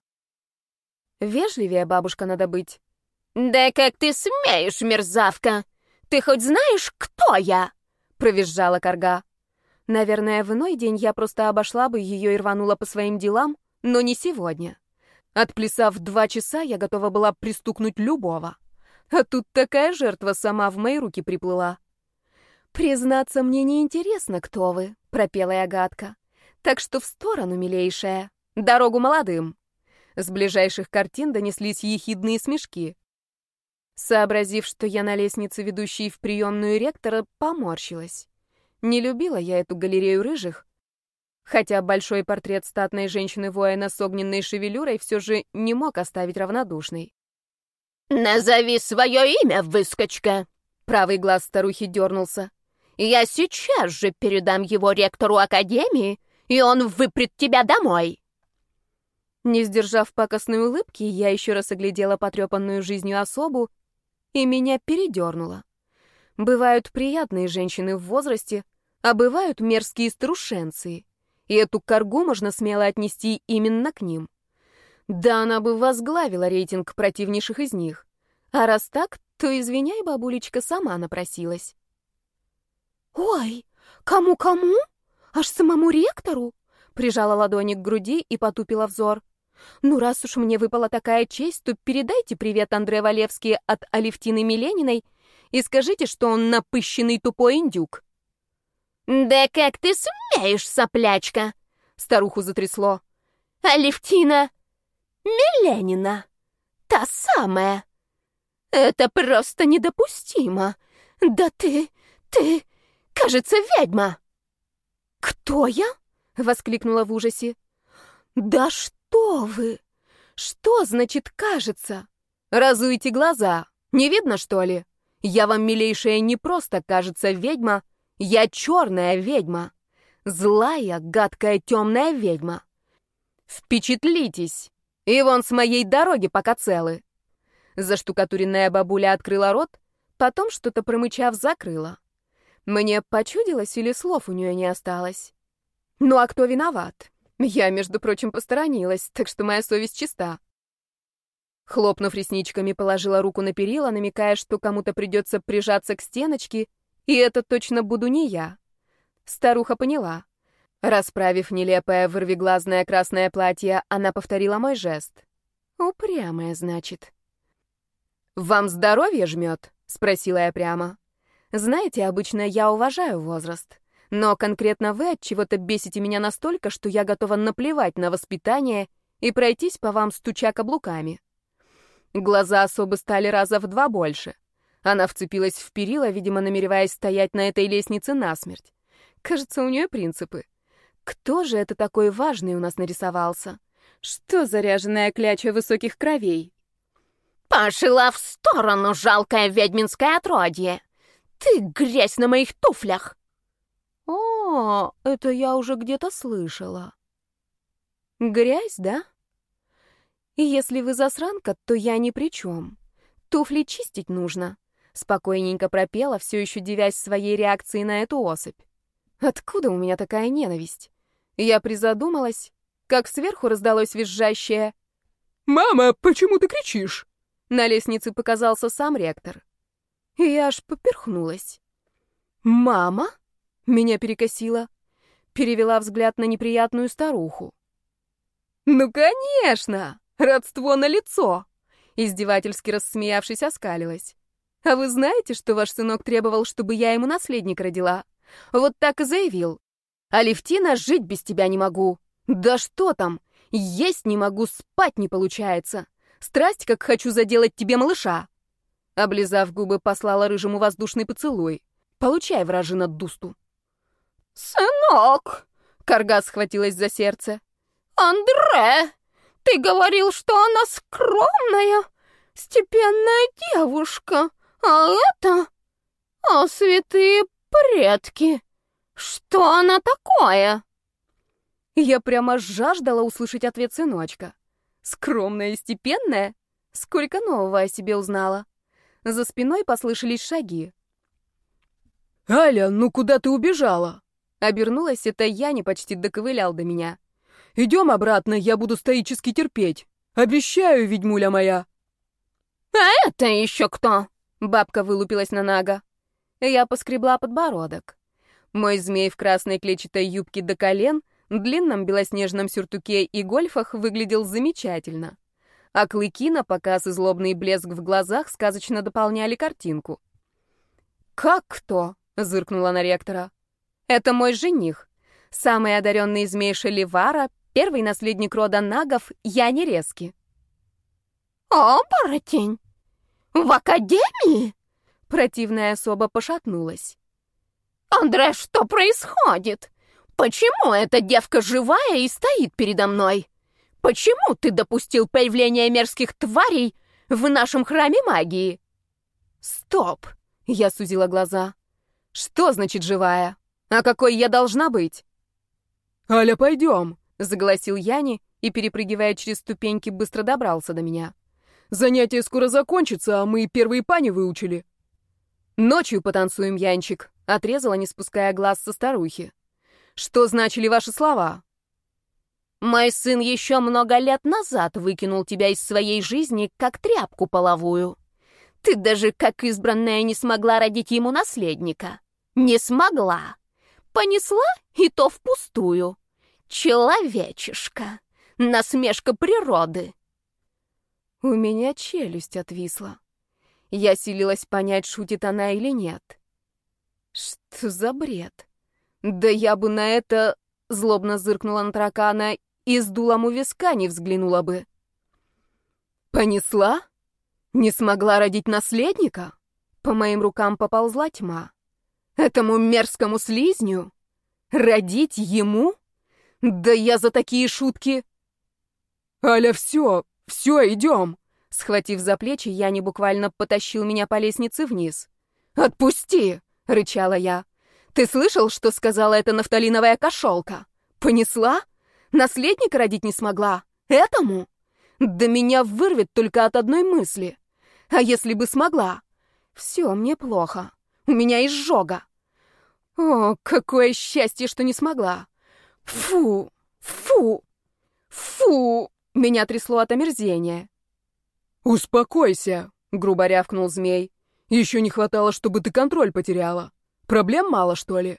Вежливее бабушка надо быть. «Да как ты смеешь, мерзавка! Ты хоть знаешь, кто я?» — провизжала корга. Наверное, в иной день я просто обошла бы ее и рванула по своим делам, но не сегодня. Отплясав два часа, я готова была пристукнуть любого. А тут такая жертва сама в мои руки приплыла. «Признаться, мне не интересно, кто вы», — пропела я гадко. «Так что в сторону, милейшая. Дорогу молодым». С ближайших картин донеслись ехидные смешки. Сообразив, что я на лестнице, ведущей в приемную ректора, поморщилась. Не любила я эту галерею рыжих, хотя большой портрет статной женщины-воина с огненной шевелюрой все же не мог оставить равнодушной. «Назови свое имя, выскочка!» Правый глаз старухи дернулся. «Я сейчас же передам его ректору академии, и он выпрет тебя домой!» Не сдержав пакостной улыбки, я еще раз оглядела потрепанную жизнью особу, и меня передернуло. Бывают приятные женщины в возрасте, а бывают мерзкие струшенцы и эту коргу можно смело отнести именно к ним. Да она бы возглавила рейтинг противнейших из них. А раз так, то, извиняй, бабулечка сама напросилась. «Ой, кому-кому? Аж самому ректору?» Прижала ладони к груди и потупила взор. «Ну, раз уж мне выпала такая честь, то передайте привет Андре Валевский от Алевтины Милениной и скажите, что он напыщенный тупой индюк». «Да как ты смеешь, соплячка!» — старуху затрясло. «Алевтина Миленина, та самая. Это просто недопустимо. Да ты, ты, кажется, ведьма!» «Кто я?» — воскликнула в ужасе. «Да что вы! Что значит «кажется»? Разуйте глаза. Не видно, что ли? Я вам, милейшая, не просто кажется ведьма, — я черная ведьма. Злая, гадкая, темная ведьма. Впечатлитесь. И вон с моей дороги пока целы. Заштукатуренная бабуля открыла рот, потом что-то промычав закрыла. Мне почудилось или слов у нее не осталось? Ну а кто виноват? Я, между прочим, посторонилась, так что моя совесть чиста. Хлопнув ресничками, положила руку на перила, намекая, что кому-то придется прижаться к стеночке и это точно буду не я. Старуха поняла. Расправив нелепое вырвиглазное красное платье, она повторила мой жест. Упрямая, значит. «Вам здоровье жмет?» — спросила я прямо. «Знаете, обычно я уважаю возраст, но конкретно вы от чего-то бесите меня настолько, что я готова наплевать на воспитание и пройтись по вам, стуча каблуками». Глаза особо стали раза в два больше. Она вцепилась в перила, видимо, намереваясь стоять на этой лестнице насмерть. Кажется, у нее принципы. Кто же это такой важный у нас нарисовался? Что заряженная кляча высоких кровей? «Пошла в сторону, жалкое ведьминское отродье! Ты грязь на моих туфлях!» «О, это я уже где-то слышала». «Грязь, да?» И если вы засранка, то я ни при чем. Туфли чистить нужно. Спокойненько пропела, все еще девясь своей реакции на эту особь. Откуда у меня такая ненависть? Я призадумалась, как сверху раздалось визжащее «Мама, почему ты кричишь?» На лестнице показался сам ректор. Я аж поперхнулась. «Мама?» — меня перекосила. Перевела взгляд на неприятную старуху. «Ну, конечно! Родство на лицо!» Издевательски рассмеявшись, оскалилась. А вы знаете, что ваш сынок требовал, чтобы я ему наследник родила? Вот так и заявил. Алевтина, жить без тебя не могу. Да что там? Есть не могу, спать не получается. Страсть, как хочу заделать тебе малыша. Облизав губы, послала рыжему воздушный поцелуй. Получай, вражина, дусту. «Сынок!» — Карга схватилась за сердце. «Андре, ты говорил, что она скромная, степенная девушка. А это... О, святые предки! Что она такое? Я прямо жаждала услышать ответ сыночка. Скромная и степенная? Сколько нового о себе узнала. За спиной послышались шаги. «Аля, ну куда ты убежала?» Обернулась это я, не почти доковылял до меня. «Идем обратно, я буду стоически терпеть. Обещаю, ведьмуля моя». «А это еще кто?» Бабка вылупилась на Нага. Я поскребла подбородок. Мой змей в красной клетчатой юбке до колен, длинном белоснежном сюртуке и гольфах выглядел замечательно. А клыки на показ и злобный блеск в глазах сказочно дополняли картинку. «Как кто?» — зыркнула на ректора. «Это мой жених, самый одаренный змей Шаливара, первый наследник рода нагов Яни Резки». «Оборотень? В академии?» Противная особа пошатнулась. «Андре, что происходит? Почему эта девка живая и стоит передо мной? Почему ты допустил появление мерзких тварей в нашем храме магии?» «Стоп!» — я сузила глаза. «Что значит живая? А какой я должна быть?» «Аля, пойдем!» — заголосил Яни и, перепрыгивая через ступеньки, быстро добрался до меня. «Занятие скоро закончится, а мы первые пани выучили». «Ночью потанцуем, Янчик», — отрезала, не спуская глаз со старухи. «Что значили ваши слова?» «Мой сын еще много лет назад выкинул тебя из своей жизни, как тряпку половую. Ты даже как избранная не смогла родить ему наследника. Не смогла. Понесла, и то впустую. Человечишка. Насмешка природы». У меня челюсть отвисла. Я силилась понять, шутит она или нет. Что за бред? Да я бы на это злобно зыркнула на таракана и с дулом у виска не взглянула бы. Понесла? Не смогла родить наследника? По моим рукам поползла тьма. Этому мерзкому слизню? Родить ему? Да я за такие шутки... «Аля, все, все, идем!» Схватив за плечи, я не буквально потащил меня по лестнице вниз. «Отпусти!» — рычала я. «Ты слышал, что сказала эта нафталиновая кошелка? Понесла? Наследника родить не смогла? Этому? Да меня вырвет только от одной мысли. А если бы смогла? Все, мне плохо. У меня изжога. О, какое счастье, что не смогла. Фу, фу, фу!» Меня трясло от омерзения. «Успокойся», — грубо рявкнул змей. «Еще не хватало, чтобы ты контроль потеряла. Проблем мало, что ли?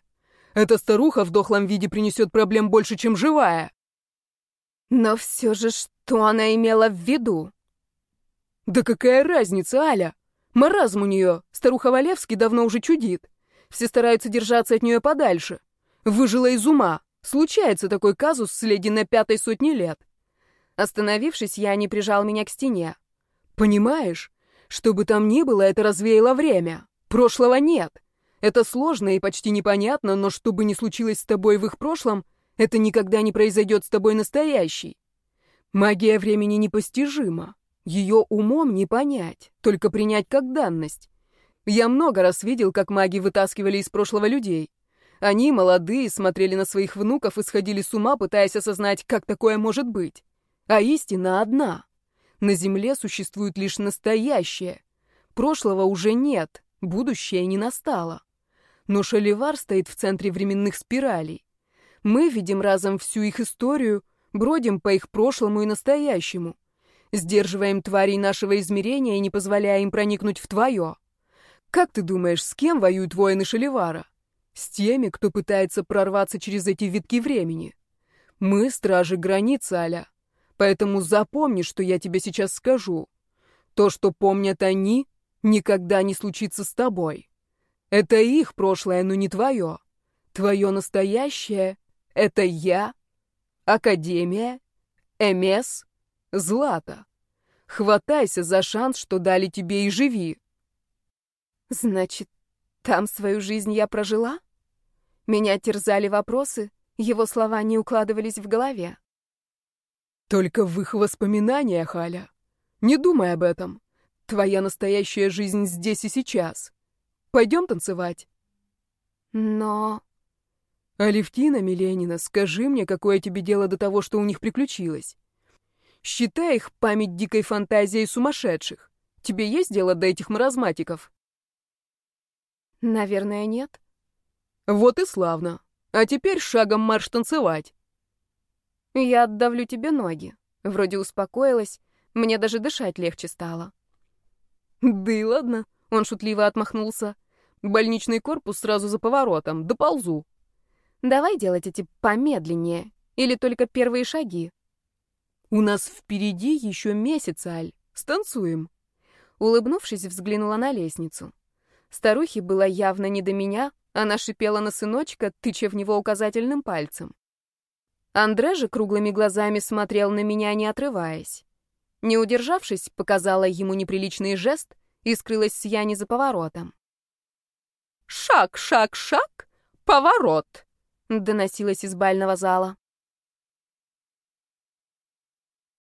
Эта старуха в дохлом виде принесет проблем больше, чем живая». Но все же, что она имела в виду? «Да какая разница, Аля? Маразм у нее. Старуха Валевский давно уже чудит. Все стараются держаться от нее подальше. Выжила из ума. Случается такой казус с леди на пятой сотни лет». Остановившись, я не прижал меня к стене. Понимаешь? Что бы там ни было, это развеяло время. Прошлого нет. Это сложно и почти непонятно, но что бы ни случилось с тобой в их прошлом, это никогда не произойдет с тобой настоящий. Магия времени непостижима. Ее умом не понять, только принять как данность. Я много раз видел, как маги вытаскивали из прошлого людей. Они, молодые, смотрели на своих внуков и сходили с ума, пытаясь осознать, как такое может быть. А истина одна. На Земле существует лишь настоящее. Прошлого уже нет, будущее не настало. Но Шаливар стоит в центре временных спиралей. Мы видим разом всю их историю, бродим по их прошлому и настоящему. Сдерживаем тварей нашего измерения и не позволяя им проникнуть в твое. Как ты думаешь, с кем воюют воины Шаливара? С теми, кто пытается прорваться через эти витки времени. Мы — стражи границ, Аля. Поэтому запомни, что я тебе сейчас скажу. То, что помнят они, никогда не случится с тобой. Это их прошлое, но не твое. Твое настоящее — это я, Академия, МС, Злата. Хватайся за шанс, что дали тебе и живи. Значит, там свою жизнь я прожила? Меня терзали вопросы, его слова не укладывались в голове. Только в их воспоминаниях, Аля. Не думай об этом. Твоя настоящая жизнь здесь и сейчас. Пойдем танцевать. Но... Алевтина Миленина, скажи мне, какое тебе дело до того, что у них приключилось? Считай их память дикой фантазией сумасшедших. Тебе есть дело до этих маразматиков? Наверное, нет. Вот и славно. А теперь шагом марш танцевать. Я отдавлю тебе ноги. Вроде успокоилась, мне даже дышать легче стало. Да и ладно, он шутливо отмахнулся. Больничный корпус сразу за поворотом, доползу. Давай делать эти помедленнее, или только первые шаги. У нас впереди еще месяц, Аль. Станцуем. Улыбнувшись, взглянула на лестницу. Старухе было явно не до меня, она шипела на сыночка, тыча в него указательным пальцем. Андре же круглыми глазами смотрел на меня, не отрываясь. Не удержавшись, показала ему неприличный жест и скрылась с Яни за поворотом. «Шаг, шаг, шаг, поворот!» — доносилось из бального зала.